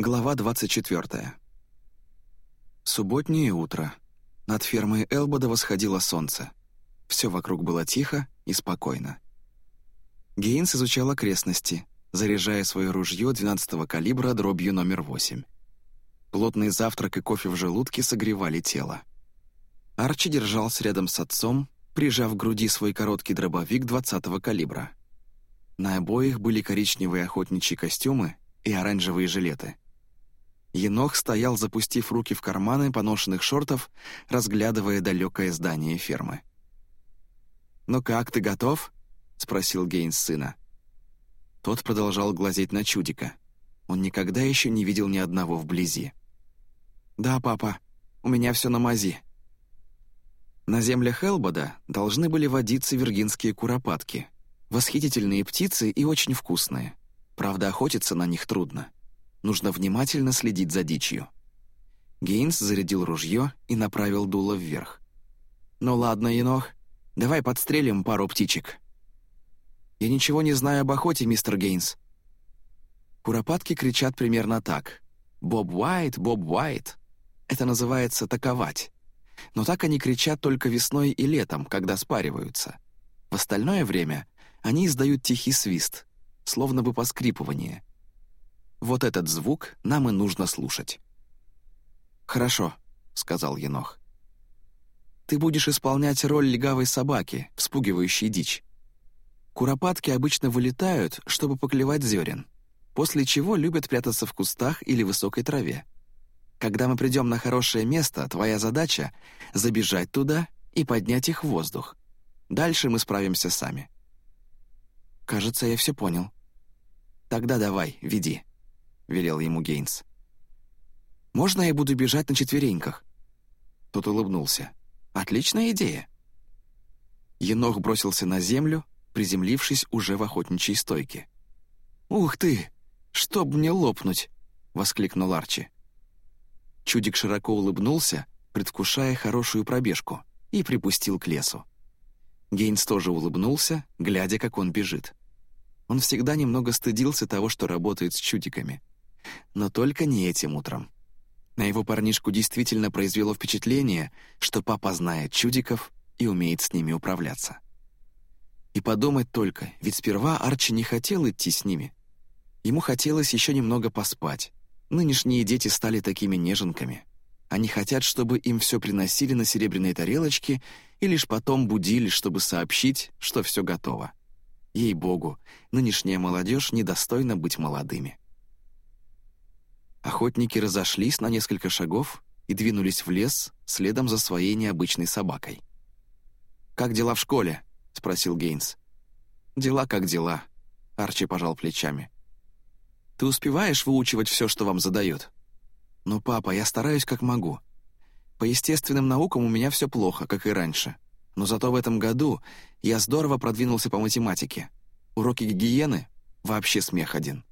Глава 24. Субботнее утро. Над фермой Элбода восходило солнце. Все вокруг было тихо и спокойно. Гейнс изучал окрестности, заряжая свое ружье 12-го калибра дробью номер 8. Плотный завтрак и кофе в желудке согревали тело. Арчи держался рядом с отцом, прижав к груди свой короткий дробовик 20-го калибра. На обоих были коричневые охотничьи костюмы и оранжевые жилеты — Енох стоял, запустив руки в карманы поношенных шортов, разглядывая далекое здание фермы. «Ну как, ты готов?» — спросил Гейнс сына. Тот продолжал глазеть на чудика. Он никогда еще не видел ни одного вблизи. «Да, папа, у меня все на мази». На землях Элбода должны были водиться виргинские куропатки. Восхитительные птицы и очень вкусные. Правда, охотиться на них трудно. Нужно внимательно следить за дичью. Гейнс зарядил ружье и направил дуло вверх. «Ну ладно, Енох, давай подстрелим пару птичек». «Я ничего не знаю об охоте, мистер Гейнс». Куропатки кричат примерно так. «Боб Уайт, Боб Уайт». Это называется «таковать». Но так они кричат только весной и летом, когда спариваются. В остальное время они издают тихий свист, словно бы поскрипывание, вот этот звук нам и нужно слушать». «Хорошо», — сказал Енох. «Ты будешь исполнять роль легавой собаки, вспугивающей дичь. Куропатки обычно вылетают, чтобы поклевать зерен, после чего любят прятаться в кустах или высокой траве. Когда мы придем на хорошее место, твоя задача — забежать туда и поднять их в воздух. Дальше мы справимся сами». «Кажется, я все понял». «Тогда давай, веди». — велел ему Гейнс. «Можно я буду бежать на четвереньках?» Тот улыбнулся. «Отличная идея!» Енох бросился на землю, приземлившись уже в охотничьей стойке. «Ух ты! Чтоб мне лопнуть!» — воскликнул Арчи. Чудик широко улыбнулся, предвкушая хорошую пробежку, и припустил к лесу. Гейнс тоже улыбнулся, глядя, как он бежит. Он всегда немного стыдился того, что работает с чудиками. Но только не этим утром. На его парнишку действительно произвело впечатление, что папа знает чудиков и умеет с ними управляться. И подумать только, ведь сперва Арчи не хотел идти с ними. Ему хотелось еще немного поспать. Нынешние дети стали такими неженками. Они хотят, чтобы им все приносили на серебряной тарелочке и лишь потом будили, чтобы сообщить, что все готово. Ей-богу, нынешняя молодежь недостойна быть молодыми. Охотники разошлись на несколько шагов и двинулись в лес следом за своей необычной собакой. «Как дела в школе?» — спросил Гейнс. «Дела как дела», — Арчи пожал плечами. «Ты успеваешь выучивать все, что вам задают?» «Ну, папа, я стараюсь как могу. По естественным наукам у меня все плохо, как и раньше. Но зато в этом году я здорово продвинулся по математике. Уроки гигиены — вообще смех один.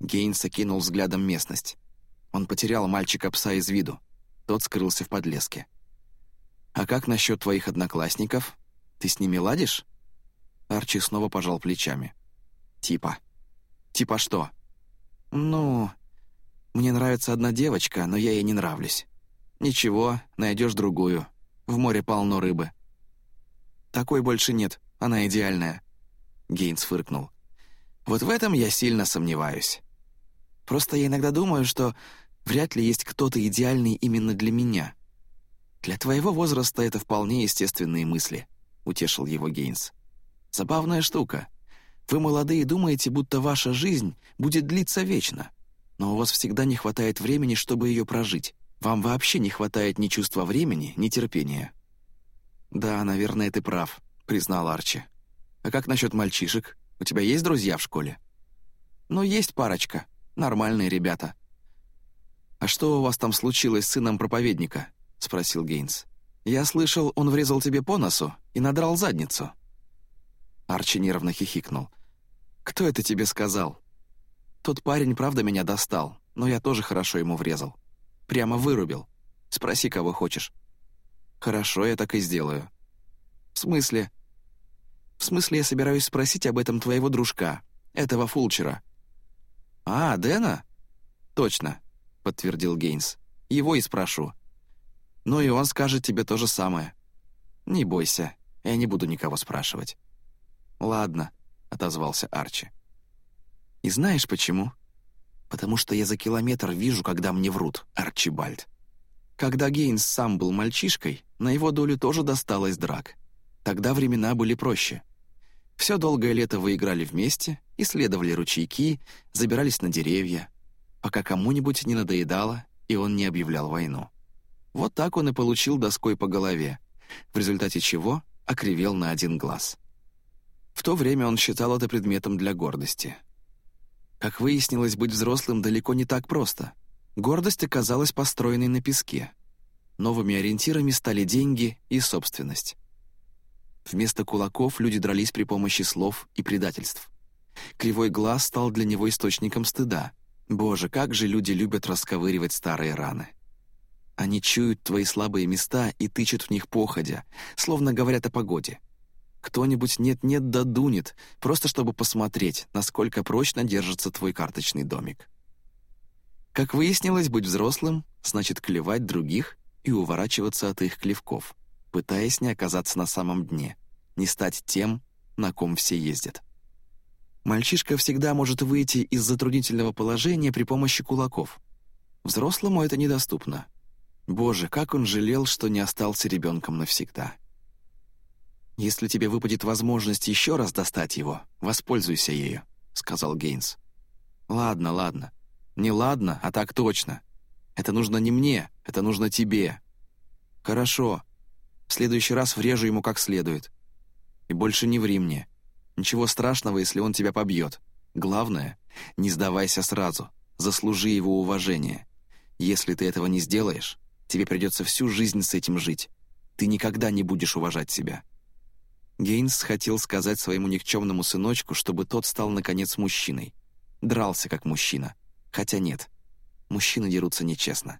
Гейнс окинул взглядом местность. Он потерял мальчика-пса из виду. Тот скрылся в подлеске. «А как насчет твоих одноклассников? Ты с ними ладишь?» Арчи снова пожал плечами. «Типа». «Типа что?» «Ну, мне нравится одна девочка, но я ей не нравлюсь. Ничего, найдешь другую. В море полно рыбы». «Такой больше нет, она идеальная». Гейнс фыркнул. «Вот в этом я сильно сомневаюсь. Просто я иногда думаю, что вряд ли есть кто-то идеальный именно для меня. Для твоего возраста это вполне естественные мысли», — утешил его Гейнс. «Забавная штука. Вы молодые думаете, будто ваша жизнь будет длиться вечно, но у вас всегда не хватает времени, чтобы ее прожить. Вам вообще не хватает ни чувства времени, ни терпения». «Да, наверное, ты прав», — признал Арчи. «А как насчет мальчишек? У тебя есть друзья в школе?» «Ну, есть парочка», Нормальные ребята». «А что у вас там случилось с сыном проповедника?» — спросил Гейнс. «Я слышал, он врезал тебе по носу и надрал задницу». Арчи нервно хихикнул. «Кто это тебе сказал?» «Тот парень правда меня достал, но я тоже хорошо ему врезал. Прямо вырубил. Спроси, кого хочешь». «Хорошо, я так и сделаю». «В смысле?» «В смысле, я собираюсь спросить об этом твоего дружка, этого Фулчера. «А, Дэна?» «Точно», — подтвердил Гейнс. «Его и спрошу. Ну и он скажет тебе то же самое. Не бойся, я не буду никого спрашивать». «Ладно», — отозвался Арчи. «И знаешь почему?» «Потому что я за километр вижу, когда мне врут, Арчибальд. Когда Гейнс сам был мальчишкой, на его долю тоже досталось драк. Тогда времена были проще. Все долгое лето вы играли вместе, исследовали ручейки, забирались на деревья, пока кому-нибудь не надоедало, и он не объявлял войну. Вот так он и получил доской по голове, в результате чего окривел на один глаз. В то время он считал это предметом для гордости. Как выяснилось, быть взрослым далеко не так просто. Гордость оказалась построенной на песке. Новыми ориентирами стали деньги и собственность. Вместо кулаков люди дрались при помощи слов и предательств. Кривой глаз стал для него источником стыда. Боже, как же люди любят расковыривать старые раны. Они чуют твои слабые места и тычут в них походя, словно говорят о погоде. Кто-нибудь нет-нет да дунет, просто чтобы посмотреть, насколько прочно держится твой карточный домик. Как выяснилось, быть взрослым значит клевать других и уворачиваться от их клевков — пытаясь не оказаться на самом дне, не стать тем, на ком все ездят. Мальчишка всегда может выйти из затруднительного положения при помощи кулаков. Взрослому это недоступно. Боже, как он жалел, что не остался ребенком навсегда. «Если тебе выпадет возможность еще раз достать его, воспользуйся ею», — сказал Гейнс. «Ладно, ладно. Не ладно, а так точно. Это нужно не мне, это нужно тебе». «Хорошо», в следующий раз врежу ему как следует. И больше не ври мне. Ничего страшного, если он тебя побьет. Главное, не сдавайся сразу. Заслужи его уважение. Если ты этого не сделаешь, тебе придется всю жизнь с этим жить. Ты никогда не будешь уважать себя». Гейнс хотел сказать своему никчемному сыночку, чтобы тот стал, наконец, мужчиной. Дрался как мужчина. Хотя нет, мужчины дерутся нечестно.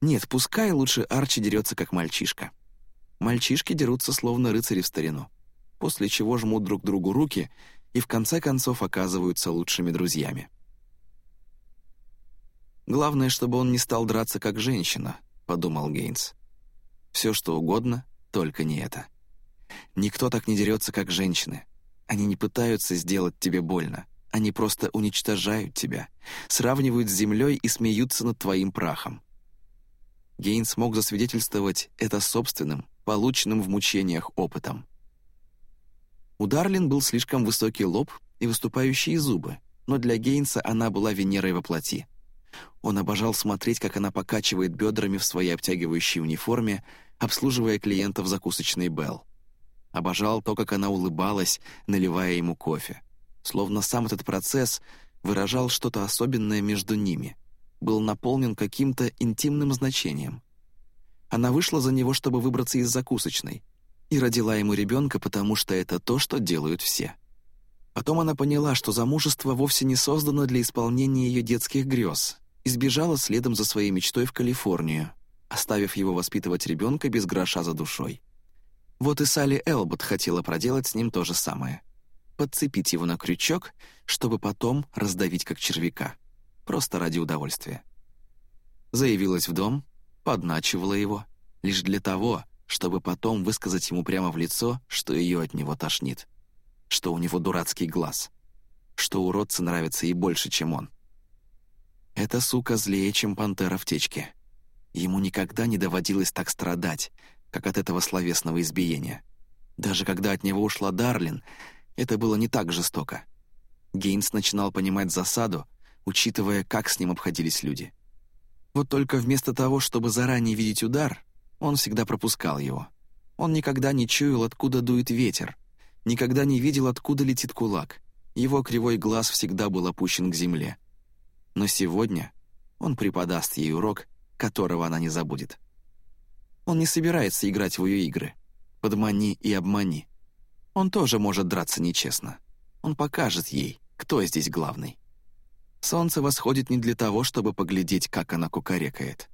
Нет, пускай лучше Арчи дерется как мальчишка. Мальчишки дерутся словно рыцари в старину, после чего жмут друг другу руки и в конце концов оказываются лучшими друзьями. «Главное, чтобы он не стал драться как женщина», — подумал Гейнс. «Все что угодно, только не это. Никто так не дерется, как женщины. Они не пытаются сделать тебе больно. Они просто уничтожают тебя, сравнивают с землей и смеются над твоим прахом. Гейнс мог засвидетельствовать это собственным, полученным в мучениях опытом. У Дарлин был слишком высокий лоб и выступающие зубы, но для Гейнса она была Венерой во плоти. Он обожал смотреть, как она покачивает бедрами в своей обтягивающей униформе, обслуживая клиентов закусочной Белл. Обожал то, как она улыбалась, наливая ему кофе. Словно сам этот процесс выражал что-то особенное между ними, был наполнен каким-то интимным значением. Она вышла за него, чтобы выбраться из закусочной, и родила ему ребенка, потому что это то, что делают все. Потом она поняла, что замужество вовсе не создано для исполнения ее детских грез, и сбежала следом за своей мечтой в Калифорнию, оставив его воспитывать ребенка без гроша за душой. Вот и Салли Элбот хотела проделать с ним то же самое. Подцепить его на крючок, чтобы потом раздавить как червяка. Просто ради удовольствия. Заявилась в дом, подначивала его, лишь для того, чтобы потом высказать ему прямо в лицо, что ее от него тошнит, что у него дурацкий глаз, что уродцы нравятся ей больше, чем он. Эта сука злее, чем пантера в течке. Ему никогда не доводилось так страдать, как от этого словесного избиения. Даже когда от него ушла Дарлин, это было не так жестоко. Гейнс начинал понимать засаду, учитывая, как с ним обходились люди. Вот только вместо того, чтобы заранее видеть удар, он всегда пропускал его. Он никогда не чуял, откуда дует ветер, никогда не видел, откуда летит кулак. Его кривой глаз всегда был опущен к земле. Но сегодня он преподаст ей урок, которого она не забудет. Он не собирается играть в ее игры. Подмани и обмани. Он тоже может драться нечестно. Он покажет ей, кто здесь главный. Солнце восходит не для того, чтобы поглядеть, как она кукарекает.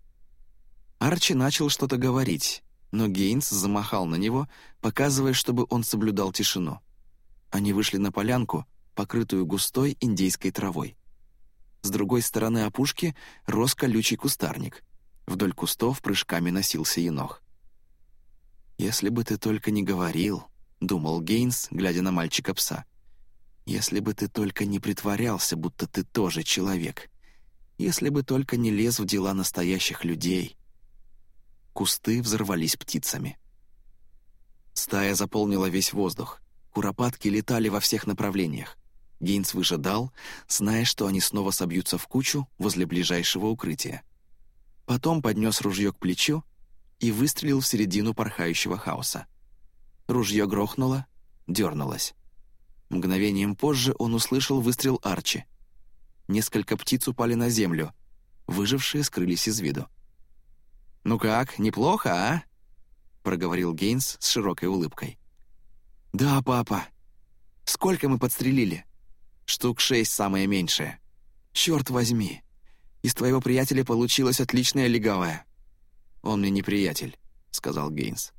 Арчи начал что-то говорить, но Гейнс замахал на него, показывая, чтобы он соблюдал тишину. Они вышли на полянку, покрытую густой индейской травой. С другой стороны опушки рос колючий кустарник. Вдоль кустов прыжками носился енох. «Если бы ты только не говорил», — думал Гейнс, глядя на мальчика-пса. «Если бы ты только не притворялся, будто ты тоже человек. Если бы только не лез в дела настоящих людей». Кусты взорвались птицами. Стая заполнила весь воздух. Куропатки летали во всех направлениях. Гейнс выжидал, зная, что они снова собьются в кучу возле ближайшего укрытия. Потом поднес ружье к плечу и выстрелил в середину порхающего хаоса. Ружье грохнуло, дернулось. Мгновением позже он услышал выстрел Арчи. Несколько птиц упали на землю. Выжившие скрылись из виду. «Ну как, неплохо, а?» — проговорил Гейнс с широкой улыбкой. «Да, папа. Сколько мы подстрелили?» «Штук шесть, самое меньшее». «Черт возьми! Из твоего приятеля получилась отличная легавая». «Он мне не приятель», — сказал Гейнс.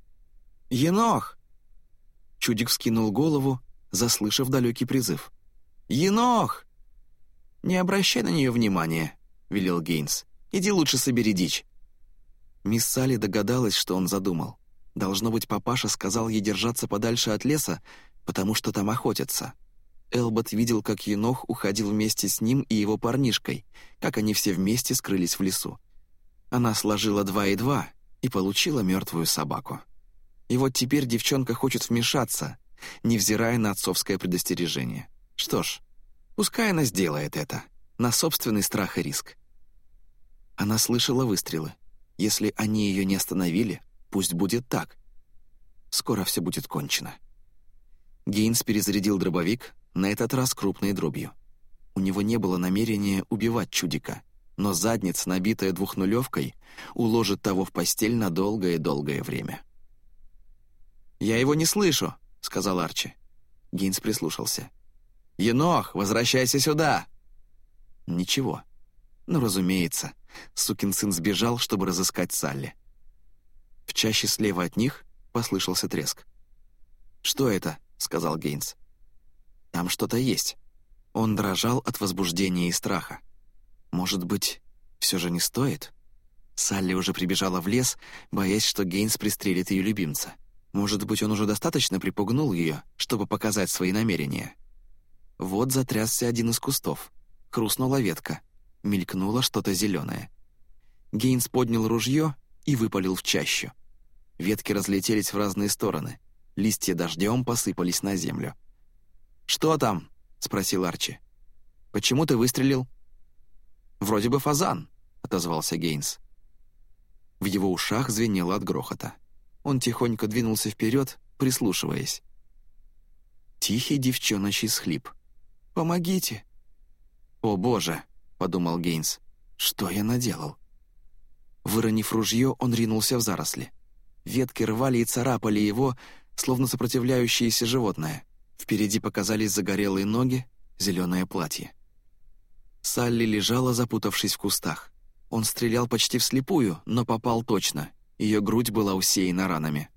«Енох!» Чудик вскинул голову, заслышав далекий призыв. «Енох!» «Не обращай на нее внимания», — велел Гейнс. «Иди лучше собери дичь». Мисс Салли догадалась, что он задумал. Должно быть, папаша сказал ей держаться подальше от леса, потому что там охотятся. Элбот видел, как Енох уходил вместе с ним и его парнишкой, как они все вместе скрылись в лесу. Она сложила два и два и получила мертвую собаку. И вот теперь девчонка хочет вмешаться, невзирая на отцовское предостережение. Что ж, пускай она сделает это, на собственный страх и риск. Она слышала выстрелы. Если они ее не остановили, Пусть будет так. Скоро все будет кончено. Гейнс перезарядил дробовик, на этот раз крупной дробью. У него не было намерения убивать чудика, но задница, набитая двухнулевкой, уложит того в постель на долгое-долгое время. «Я его не слышу», — сказал Арчи. Гейнс прислушался. «Енох, возвращайся сюда!» Ничего. Ну, разумеется, сукин сын сбежал, чтобы разыскать Салли. В чаще слева от них послышался треск. «Что это?» — сказал Гейнс. «Там что-то есть». Он дрожал от возбуждения и страха. «Может быть, все же не стоит?» Салли уже прибежала в лес, боясь, что Гейнс пристрелит ее любимца. Может быть, он уже достаточно припугнул ее, чтобы показать свои намерения. Вот затрясся один из кустов. Хрустнула ветка. Мелькнуло что-то зеленое. Гейнс поднял ружье и выпалил в чащу. Ветки разлетелись в разные стороны. Листья дождем посыпались на землю. «Что там?» — спросил Арчи. «Почему ты выстрелил?» «Вроде бы фазан», — отозвался Гейнс. В его ушах звенело от грохота. Он тихонько двинулся вперед, прислушиваясь. Тихий девчоночий схлип. «Помогите!» «О, боже!» — подумал Гейнс. «Что я наделал?» Выронив ружье, он ринулся в заросли. Ветки рвали и царапали его, словно сопротивляющееся животное. Впереди показались загорелые ноги, зеленое платье. Салли лежала, запутавшись в кустах. Он стрелял почти вслепую, но попал точно. Ее грудь была усеяна ранами.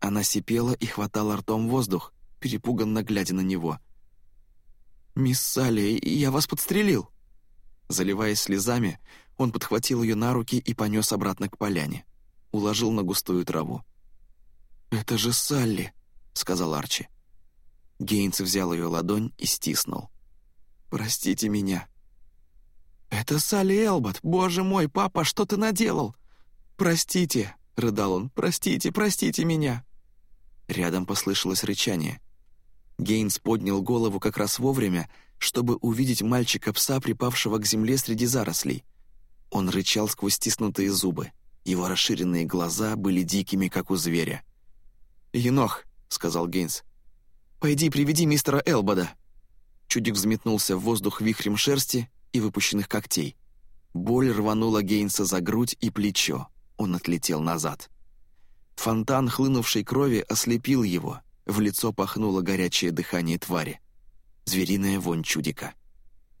Она сипела и хватала ртом воздух, перепуганно глядя на него. «Мисс Салли, я вас подстрелил!» Заливаясь слезами, он подхватил ее на руки и понес обратно к поляне. Уложил на густую траву. «Это же Салли», — сказал Арчи. Гейнс взял ее ладонь и стиснул. «Простите меня». «Это Салли Элбот! Боже мой, папа, что ты наделал?» «Простите», — рыдал он, — «простите, простите меня». Рядом послышалось рычание. Гейнс поднял голову как раз вовремя, чтобы увидеть мальчика-пса, припавшего к земле среди зарослей. Он рычал сквозь стиснутые зубы. Его расширенные глаза были дикими, как у зверя. «Енох», — сказал Гейнс, — «пойди приведи мистера Элбода». Чудик взметнулся в воздух вихрем шерсти и выпущенных когтей. Боль рванула Гейнса за грудь и плечо. Он отлетел назад. Фонтан хлынувшей крови ослепил его. В лицо пахнуло горячее дыхание твари. Звериная вонь чудика.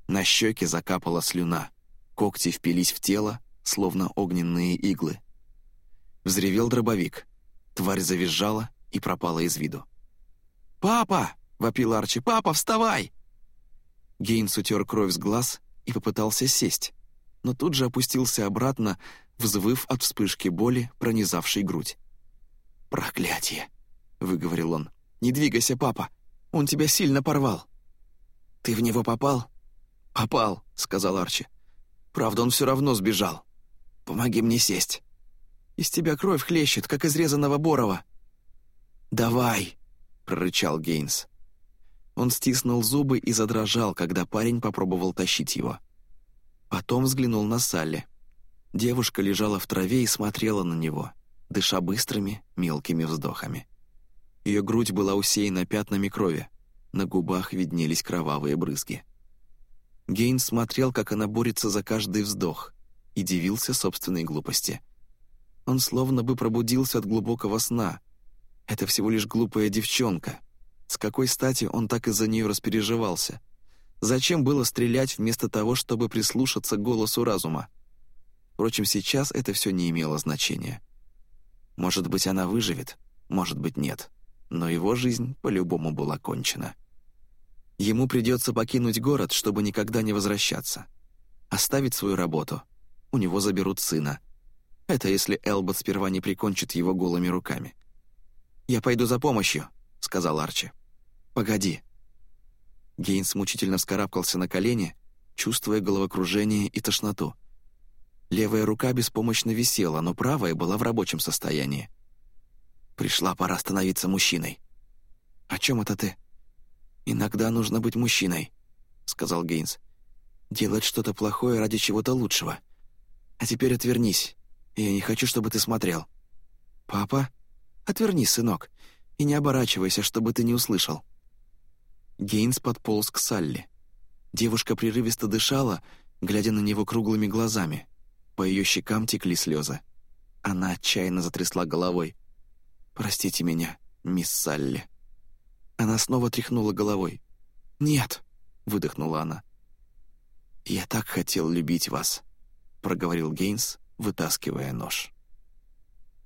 На щеке закапала слюна. Когти впились в тело, словно огненные иглы. Взревел дробовик. Тварь завизжала и пропала из виду. «Папа!» — вопил Арчи. «Папа, вставай!» Гейнс утер кровь с глаз и попытался сесть, но тут же опустился обратно, взвыв от вспышки боли, пронизавшей грудь. «Проклятие!» — выговорил он. «Не двигайся, папа! Он тебя сильно порвал!» «Ты в него попал?» «Попал», — сказал Арчи. «Правда, он все равно сбежал. Помоги мне сесть. Из тебя кровь хлещет, как из резаного борова». «Давай!» — прорычал Гейнс. Он стиснул зубы и задрожал, когда парень попробовал тащить его. Потом взглянул на Салли. Девушка лежала в траве и смотрела на него, дыша быстрыми, мелкими вздохами. Ее грудь была усеяна пятнами крови, на губах виднелись кровавые брызги. Гейн смотрел, как она борется за каждый вздох, и дивился собственной глупости. Он словно бы пробудился от глубокого сна. Это всего лишь глупая девчонка. С какой стати он так из-за нее распереживался? Зачем было стрелять вместо того, чтобы прислушаться к голосу разума? Впрочем, сейчас это все не имело значения. Может быть, она выживет, может быть, нет. Но его жизнь по-любому была кончена. Ему придется покинуть город, чтобы никогда не возвращаться. Оставить свою работу. У него заберут сына. Это если Элбот сперва не прикончит его голыми руками. «Я пойду за помощью», — сказал Арчи. «Погоди». Гейнс мучительно вскарабкался на колени, чувствуя головокружение и тошноту. Левая рука беспомощно висела, но правая была в рабочем состоянии. Пришла пора становиться мужчиной. «О чем это ты?» «Иногда нужно быть мужчиной», — сказал Гейнс. «Делать что-то плохое ради чего-то лучшего. А теперь отвернись. Я не хочу, чтобы ты смотрел». «Папа? Отвернись, сынок, и не оборачивайся, чтобы ты не услышал». Гейнс подполз к Салли. Девушка прерывисто дышала, глядя на него круглыми глазами. По ее щекам текли слезы. Она отчаянно затрясла головой. «Простите меня, мисс Салли». Она снова тряхнула головой. «Нет», — выдохнула она. «Я так хотел любить вас», — проговорил Гейнс, вытаскивая нож.